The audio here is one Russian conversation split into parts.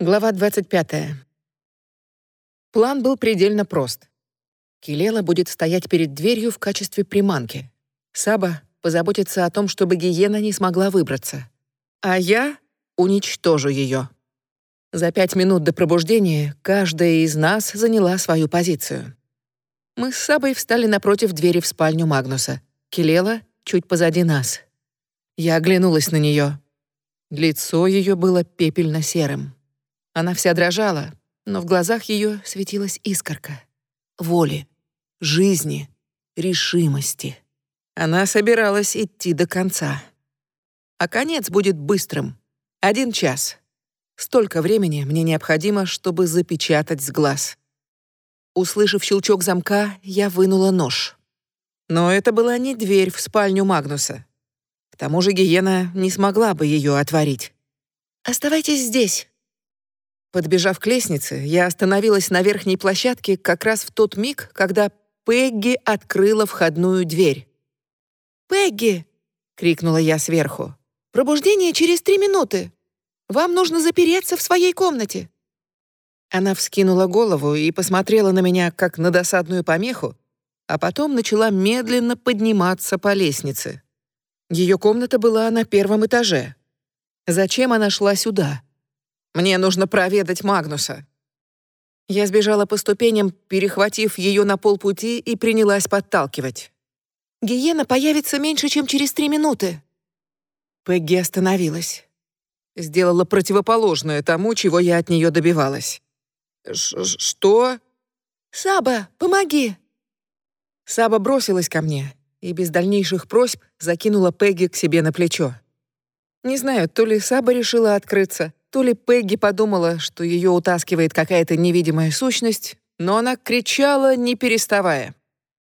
Глава 25. План был предельно прост. Килела будет стоять перед дверью в качестве приманки. Саба позаботится о том, чтобы гиена не смогла выбраться. А я уничтожу ее. За пять минут до пробуждения каждая из нас заняла свою позицию. Мы с Сабой встали напротив двери в спальню Магнуса. Килела чуть позади нас. Я оглянулась на нее. Лицо ее было пепельно-серым. Она вся дрожала, но в глазах ее светилась искорка. Воли, жизни, решимости. Она собиралась идти до конца. А конец будет быстрым. Один час. Столько времени мне необходимо, чтобы запечатать с глаз. Услышав щелчок замка, я вынула нож. Но это была не дверь в спальню Магнуса. К тому же Гиена не смогла бы ее отворить. «Оставайтесь здесь», Подбежав к лестнице, я остановилась на верхней площадке как раз в тот миг, когда Пегги открыла входную дверь. «Пегги!» — крикнула я сверху. «Пробуждение через три минуты! Вам нужно запереться в своей комнате!» Она вскинула голову и посмотрела на меня, как на досадную помеху, а потом начала медленно подниматься по лестнице. Ее комната была на первом этаже. Зачем она шла сюда? Мне нужно проведать Магнуса». Я сбежала по ступеням, перехватив ее на полпути и принялась подталкивать. «Гиена появится меньше, чем через три минуты». Пегги остановилась. Сделала противоположное тому, чего я от нее добивалась. Ш «Что?» «Саба, помоги!» Саба бросилась ко мне и без дальнейших просьб закинула Пегги к себе на плечо. Не знаю, то ли Саба решила открыться, то ли Пегги подумала, что ее утаскивает какая-то невидимая сущность, но она кричала, не переставая.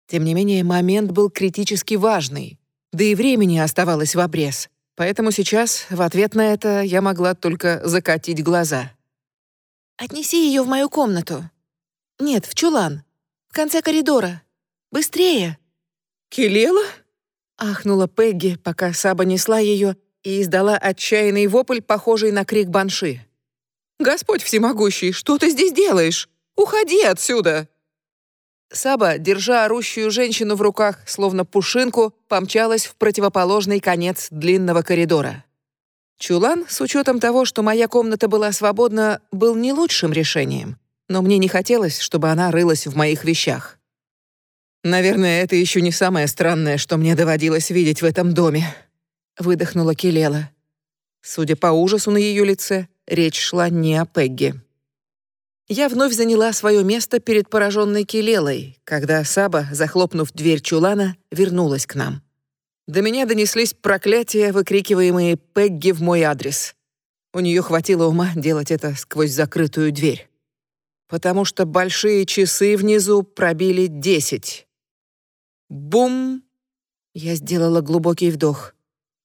Тем не менее, момент был критически важный, да и времени оставалось в обрез, поэтому сейчас, в ответ на это, я могла только закатить глаза. «Отнеси ее в мою комнату». «Нет, в чулан. В конце коридора. Быстрее!» «Келела?» — ахнула Пегги, пока Саба несла ее, и издала отчаянный вопль, похожий на крик банши. «Господь всемогущий, что ты здесь делаешь? Уходи отсюда!» Саба, держа орущую женщину в руках, словно пушинку, помчалась в противоположный конец длинного коридора. Чулан, с учетом того, что моя комната была свободна, был не лучшим решением, но мне не хотелось, чтобы она рылась в моих вещах. Наверное, это еще не самое странное, что мне доводилось видеть в этом доме выдохнула Келела. Судя по ужасу на ее лице, речь шла не о Пегги. Я вновь заняла свое место перед пораженной Келелой, когда Саба, захлопнув дверь чулана, вернулась к нам. До меня донеслись проклятия, выкрикиваемые Пегги в мой адрес. У нее хватило ума делать это сквозь закрытую дверь. Потому что большие часы внизу пробили десять. Бум! Я сделала глубокий вдох.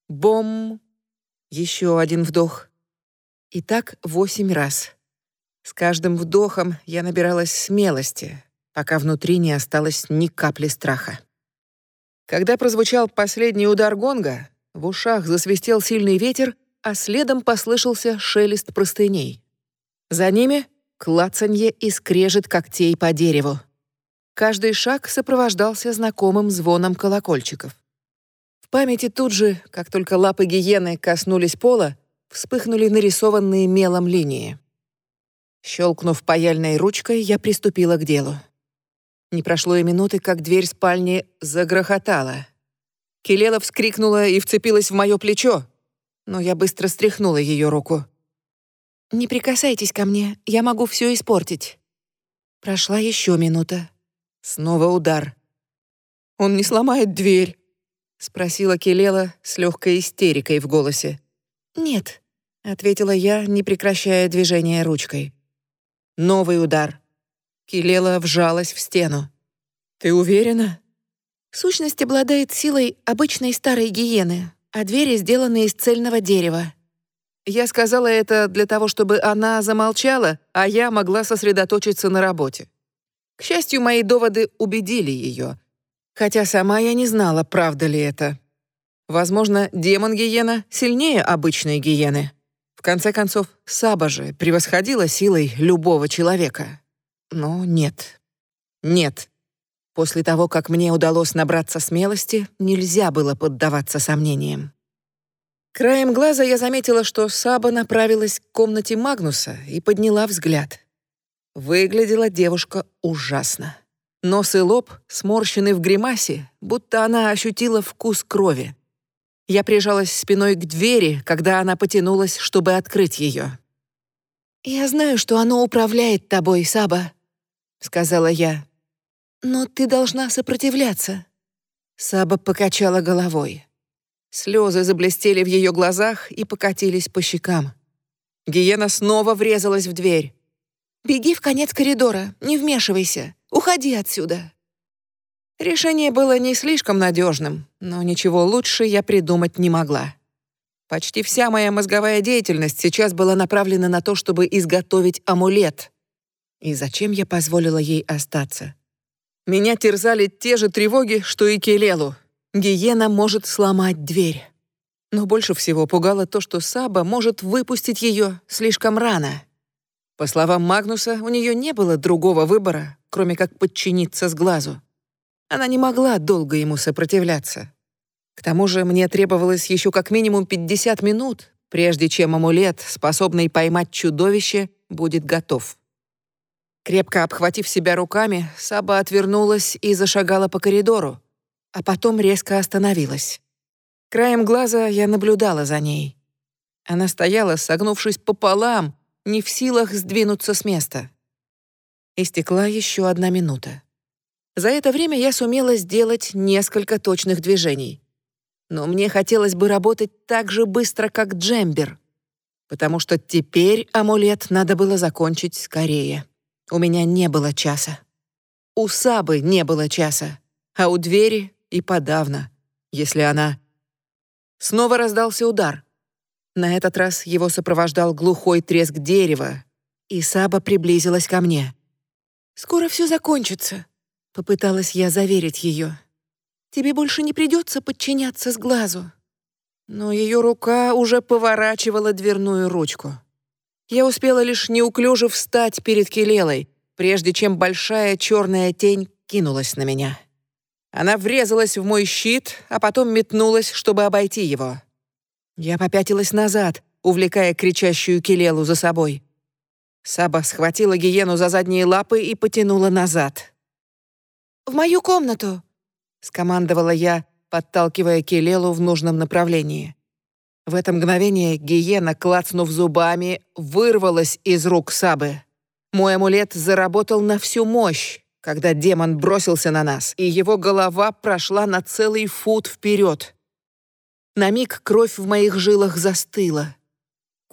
Бом! Еще один вдох. И так восемь раз. С каждым вдохом я набиралась смелости, пока внутри не осталось ни капли страха. Когда прозвучал последний удар гонга, в ушах засвистел сильный ветер, а следом послышался шелест простыней. За ними — клацанье и скрежет когтей по дереву. Каждый шаг сопровождался знакомым звоном колокольчиков памяти тут же, как только лапы гиены коснулись пола, вспыхнули нарисованные мелом линии. Щелкнув паяльной ручкой, я приступила к делу. Не прошло и минуты, как дверь спальни загрохотала. Келела вскрикнула и вцепилась в мое плечо, но я быстро стряхнула ее руку. «Не прикасайтесь ко мне, я могу все испортить». Прошла еще минута. Снова удар. «Он не сломает дверь», спросила Келела с легкой истерикой в голосе. Нет, ответила я, не прекращая движения ручкой. Новый удар. Келела вжалась в стену. Ты уверена? Сущность обладает силой обычной старой гиены, а двери сделаны из цельного дерева. Я сказала это для того, чтобы она замолчала, а я могла сосредоточиться на работе. К счастью, мои доводы убедили ее, Хотя сама я не знала, правда ли это. Возможно, демон-гиена сильнее обычной гиены. В конце концов, Саба же превосходила силой любого человека. Но нет. Нет. После того, как мне удалось набраться смелости, нельзя было поддаваться сомнениям. Краем глаза я заметила, что Саба направилась к комнате Магнуса и подняла взгляд. Выглядела девушка ужасно. Нос и лоб сморщены в гримасе, будто она ощутила вкус крови. Я прижалась спиной к двери, когда она потянулась, чтобы открыть ее. «Я знаю, что оно управляет тобой, Саба», — сказала я. «Но ты должна сопротивляться». Саба покачала головой. Слезы заблестели в ее глазах и покатились по щекам. Гиена снова врезалась в дверь. «Беги в конец коридора, не вмешивайся. Уходи отсюда!» Решение было не слишком надежным, но ничего лучше я придумать не могла. Почти вся моя мозговая деятельность сейчас была направлена на то, чтобы изготовить амулет. И зачем я позволила ей остаться? Меня терзали те же тревоги, что и Келелу. Гиена может сломать дверь. Но больше всего пугало то, что Саба может выпустить ее слишком рано. По словам Магнуса, у нее не было другого выбора, кроме как подчиниться с глазу. Она не могла долго ему сопротивляться. К тому же мне требовалось еще как минимум 50 минут, прежде чем амулет, способный поймать чудовище, будет готов. Крепко обхватив себя руками, Саба отвернулась и зашагала по коридору, а потом резко остановилась. Краем глаза я наблюдала за ней. Она стояла, согнувшись пополам, не в силах сдвинуться с места. Истекла еще одна минута. За это время я сумела сделать несколько точных движений. Но мне хотелось бы работать так же быстро, как Джембер, потому что теперь амулет надо было закончить скорее. У меня не было часа. У Сабы не было часа, а у двери и подавно, если она... Снова раздался удар. На этот раз его сопровождал глухой треск дерева, и Саба приблизилась ко мне. «Скоро все закончится», — попыталась я заверить ее. «Тебе больше не придется подчиняться с глазу». Но ее рука уже поворачивала дверную ручку. Я успела лишь неуклюже встать перед Келелой, прежде чем большая черная тень кинулась на меня. Она врезалась в мой щит, а потом метнулась, чтобы обойти его. Я попятилась назад, увлекая кричащую Келелу за собой. Саба схватила гиену за задние лапы и потянула назад. «В мою комнату!» — скомандовала я, подталкивая Келелу в нужном направлении. В это мгновение гиена, клацнув зубами, вырвалась из рук Сабы. Мой амулет заработал на всю мощь, когда демон бросился на нас, и его голова прошла на целый фут вперед. На миг кровь в моих жилах застыла.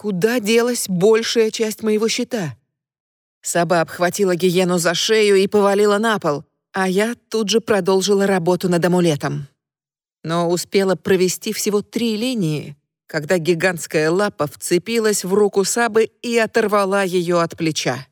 Куда делась большая часть моего щита? Саба обхватила гиену за шею и повалила на пол, а я тут же продолжила работу над амулетом. Но успела провести всего три линии, когда гигантская лапа вцепилась в руку Сабы и оторвала ее от плеча.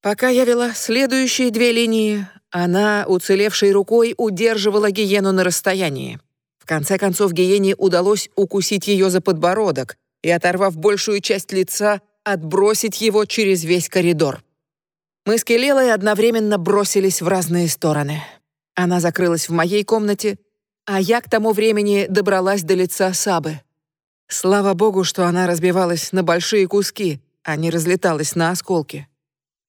Пока я вела следующие две линии, она, уцелевшей рукой, удерживала гиену на расстоянии. В конце концов, гиене удалось укусить ее за подбородок, и, оторвав большую часть лица, отбросить его через весь коридор. Мы с Келелой одновременно бросились в разные стороны. Она закрылась в моей комнате, а я к тому времени добралась до лица Сабы. Слава богу, что она разбивалась на большие куски, а не разлеталась на осколки.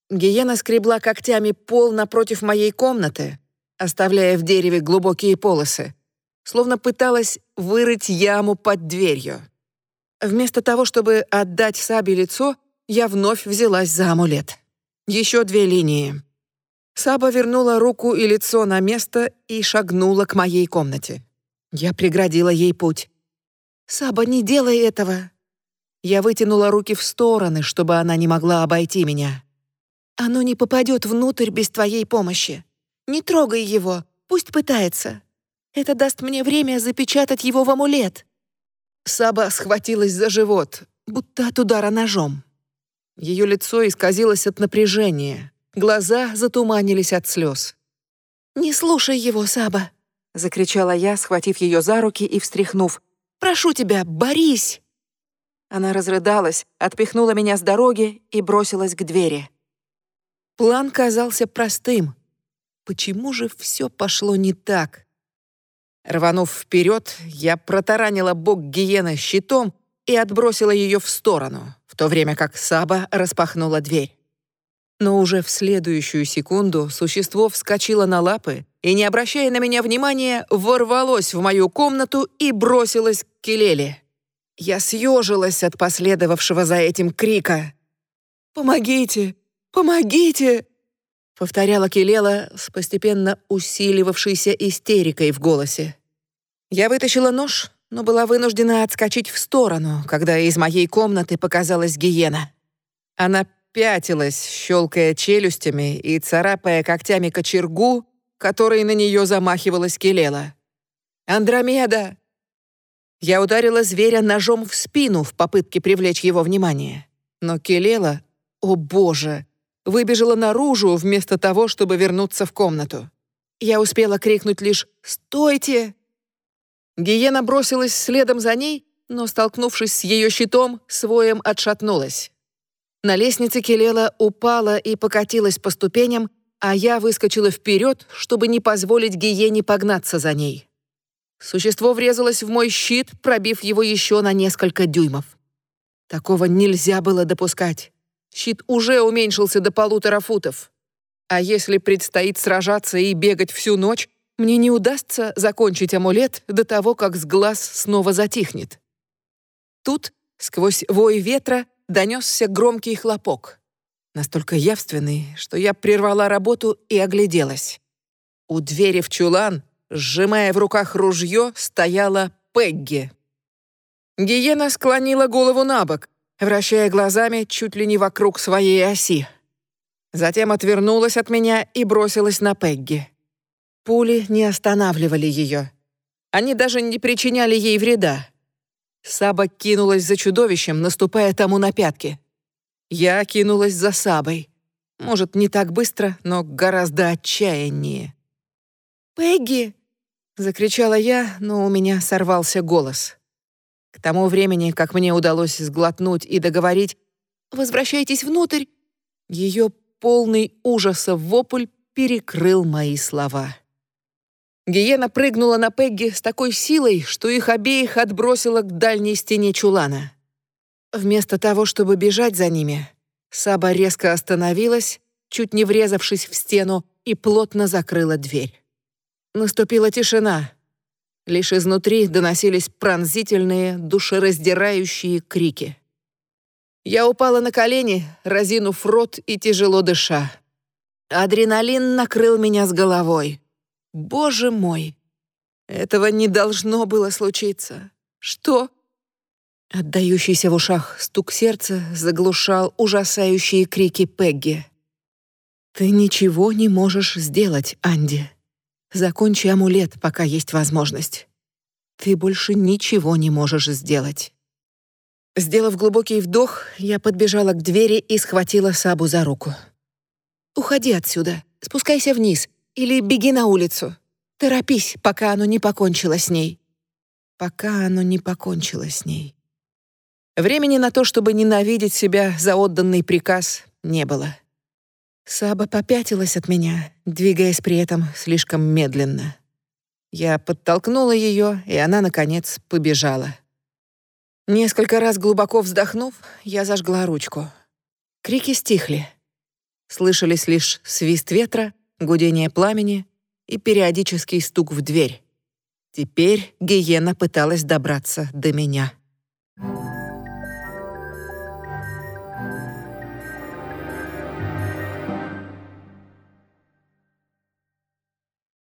Гиена скребла когтями пол напротив моей комнаты, оставляя в дереве глубокие полосы, словно пыталась вырыть яму под дверью. Вместо того, чтобы отдать Сабе лицо, я вновь взялась за амулет. Еще две линии. Саба вернула руку и лицо на место и шагнула к моей комнате. Я преградила ей путь. «Саба, не делай этого!» Я вытянула руки в стороны, чтобы она не могла обойти меня. «Оно не попадет внутрь без твоей помощи. Не трогай его, пусть пытается. Это даст мне время запечатать его в амулет». Саба схватилась за живот, будто от удара ножом. Ее лицо исказилось от напряжения, глаза затуманились от слез. «Не слушай его, Саба!» — закричала я, схватив ее за руки и встряхнув. «Прошу тебя, борись!» Она разрыдалась, отпихнула меня с дороги и бросилась к двери. План казался простым. Почему же все пошло не так? Рванув вперед, я протаранила бок гиены щитом и отбросила ее в сторону, в то время как Саба распахнула дверь. Но уже в следующую секунду существо вскочило на лапы и, не обращая на меня внимания, ворвалось в мою комнату и бросилось к Келеле. Я съежилась от последовавшего за этим крика. «Помогите! Помогите!» Повторяла Келела с постепенно усиливавшейся истерикой в голосе. Я вытащила нож, но была вынуждена отскочить в сторону, когда из моей комнаты показалась гиена. Она пятилась, щелкая челюстями и царапая когтями кочергу, которой на нее замахивалась Келела. «Андромеда!» Я ударила зверя ножом в спину в попытке привлечь его внимание. Но Келела, о боже, выбежала наружу вместо того, чтобы вернуться в комнату. Я успела крикнуть лишь «Стойте!». Гиена бросилась следом за ней, но, столкнувшись с ее щитом, своем отшатнулась. На лестнице Келела упала и покатилась по ступеням, а я выскочила вперед, чтобы не позволить гиене погнаться за ней. Существо врезалось в мой щит, пробив его еще на несколько дюймов. Такого нельзя было допускать. Щит уже уменьшился до полутора футов. А если предстоит сражаться и бегать всю ночь, мне не удастся закончить амулет до того, как с глаз снова затихнет. Тут, сквозь вой ветра, донесся громкий хлопок. Настолько явственный, что я прервала работу и огляделась. У двери в чулан, сжимая в руках ружье, стояла Пегги. Гиена склонила голову на бок, вращая глазами чуть ли не вокруг своей оси. Затем отвернулась от меня и бросилась на Пегги. Пули не останавливали ее. Они даже не причиняли ей вреда. Саба кинулась за чудовищем, наступая тому на пятки. Я кинулась за Сабой. Может, не так быстро, но гораздо отчаяннее. «Пегги!» — закричала я, но у меня сорвался голос. К тому времени, как мне удалось сглотнуть и договорить «Возвращайтесь внутрь», ее полный ужаса вопль перекрыл мои слова. Гиена прыгнула на Пегги с такой силой, что их обеих отбросила к дальней стене чулана. Вместо того, чтобы бежать за ними, Саба резко остановилась, чуть не врезавшись в стену, и плотно закрыла дверь. Наступила тишина. Лишь изнутри доносились пронзительные, душераздирающие крики. Я упала на колени, разинув рот и тяжело дыша. Адреналин накрыл меня с головой. Боже мой! Этого не должно было случиться. Что? Отдающийся в ушах стук сердца заглушал ужасающие крики Пегги. «Ты ничего не можешь сделать, Анди. Закончи амулет, пока есть возможность. Ты больше ничего не можешь сделать. Сделав глубокий вдох, я подбежала к двери и схватила Сабу за руку. «Уходи отсюда, спускайся вниз или беги на улицу. Торопись, пока оно не покончило с ней». Пока оно не покончило с ней. Времени на то, чтобы ненавидеть себя за отданный приказ, не было. Саба попятилась от меня, двигаясь при этом слишком медленно. Я подтолкнула ее, и она, наконец, побежала. Несколько раз глубоко вздохнув, я зажгла ручку. Крики стихли. Слышались лишь свист ветра, гудение пламени и периодический стук в дверь. Теперь гиена пыталась добраться до меня.